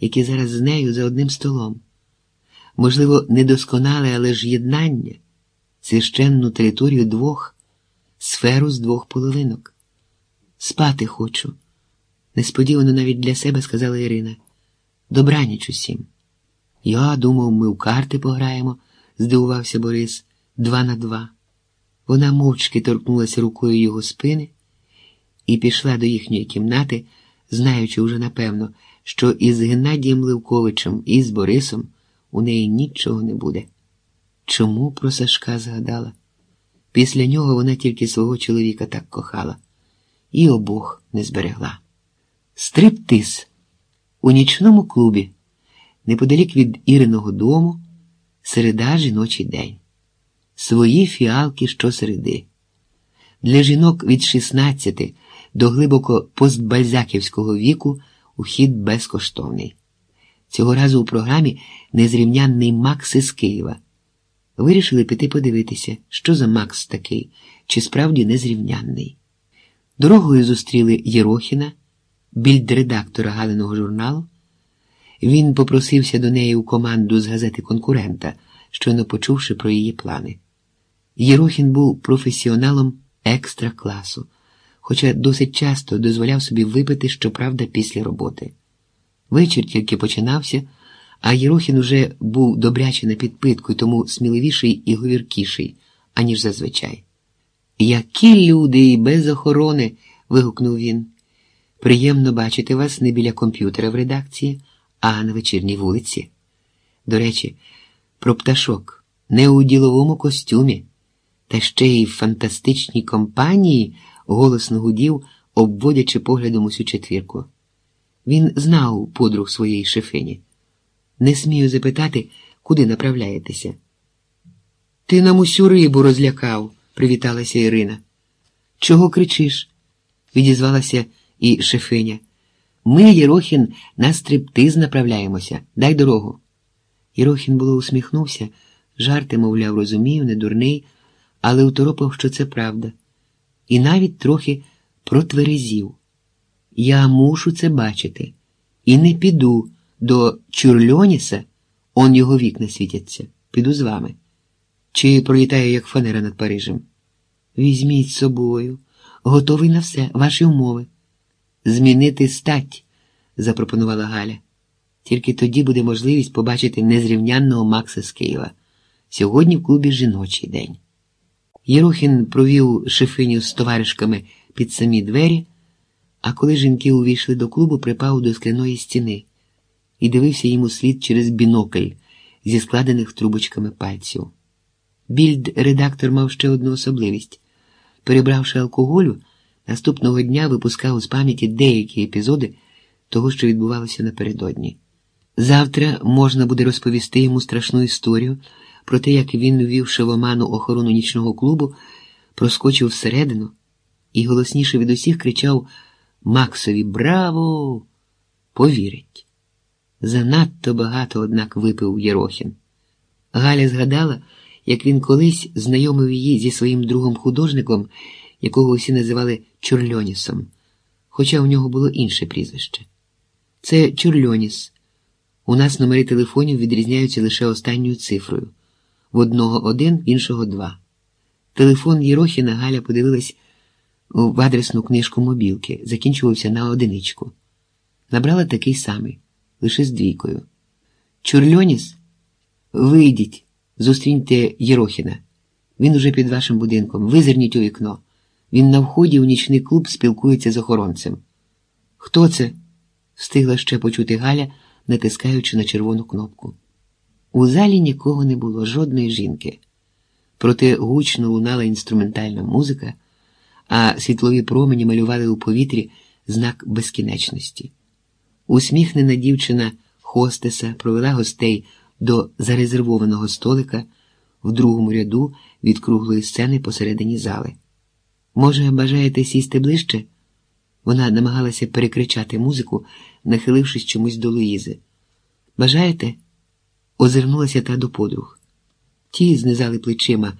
які зараз з нею за одним столом. Можливо, недосконале, але ж єднання, священну територію двох, сферу з двох половинок. Спати хочу, несподівано навіть для себе сказала Ірина. Добраніч усім. Я думав, ми в карти пограємо, здивувався Борис, два на два. Вона мовчки торкнулася рукою його спини і пішла до їхньої кімнати, знаючи уже напевно, що із Геннадієм Левковичем і з Борисом у неї нічого не буде. Чому про Сашка згадала? Після нього вона тільки свого чоловіка так кохала і обох не зберегла. Стриптиз у нічному клубі, неподалік від Іриного дому, середа жіночий день. Свої фіалки щосереди. Для жінок від 16 до глибоко постбальзаківського віку ухід безкоштовний. Цього разу у програмі незрівнянний Макс із Києва. Вирішили піти подивитися, що за Макс такий, чи справді незрівнянний. Дорогою зустріли Єрохіна, більдредактора Галиного журналу. Він попросився до неї у команду з газети конкурента, щойно почувши про її плани. Єрохін був професіоналом екстра класу, хоча досить часто дозволяв собі випити, щоправда, після роботи. Вечір тільки починався, а Єрохін уже був добряче на підпитку тому сміливіший і говіркіший, аніж зазвичай. Які люди і без охорони. вигукнув він. Приємно бачити вас не біля комп'ютера в редакції, а на вечірній вулиці. До речі, про пташок не у діловому костюмі, та ще й в фантастичній компанії голосно гудів, обводячи поглядом усю четвірку. Він знав подруг своєї шефині. Не смію запитати, куди направляєтеся. Ти нам усю рибу розлякав, привіталася Ірина. Чого кричиш? відізвалася і шефиня. Ми, Єрохін, на стриптиз направляємося. Дай дорогу. Єрохін було усміхнувся, жарти, мовляв, розумів, не дурний, але уторопав, що це правда, і навіть трохи протверезів. Я мушу це бачити, і не піду до Чурльоніса, он його вікна світяться. Піду з вами. Чи пролітаю, як фанера над Парижем? Візьміть з собою, готовий на все, ваші умови. Змінити стать, запропонувала Галя. Тільки тоді буде можливість побачити незрівнянного Макса з Києва. Сьогодні в клубі жіночий день. Єрохін провів шефиню з товаришками під самі двері, а коли жінки увійшли до клубу, припав до скляної стіни і дивився йому слід через бінокль зі складених трубочками пальців. Більд редактор мав ще одну особливість. Перебравши алкоголю, наступного дня випускав з пам'яті деякі епізоди того, що відбувалося напередодні. Завтра можна буде розповісти йому страшну історію про те, як він, ввівши в оману охорону нічного клубу, проскочив всередину і голосніше від усіх кричав Максові Браво! Повірить. Занадто багато, однак, випив Єрохін. Галя згадала, як він колись знайомив її зі своїм другом художником, якого всі називали Чурльонісом, хоча у нього було інше прізвище. Це Чурльоніс. У нас номери телефонів відрізняються лише останньою цифрою в одного один, іншого два. Телефон Єрохіна Галя подивилась в адресну книжку мобілки, закінчувався на одиничку. Набрала такий самий, лише з двійкою. Чурльоніс, вийдіть, зустріньте Єрохіна. Він уже під вашим будинком. Визирніть у вікно. Він на вході у нічний клуб спілкується з охоронцем. Хто це? встигла ще почути Галя, натискаючи на червону кнопку. У залі нікого не було, жодної жінки. Проте гучно лунала інструментальна музика, а світлові промені малювали у повітрі знак безкінечності. Усміхнена дівчина хостеса провела гостей до зарезервованого столика в другому ряду від круглої сцени посередині зали. Може, бажаєте сісти ближче? Вона намагалася перекричати музику, нахилившись чомусь до Луїзи. Бажаєте? Озирнулася та до подруг. Ті знизали плечима.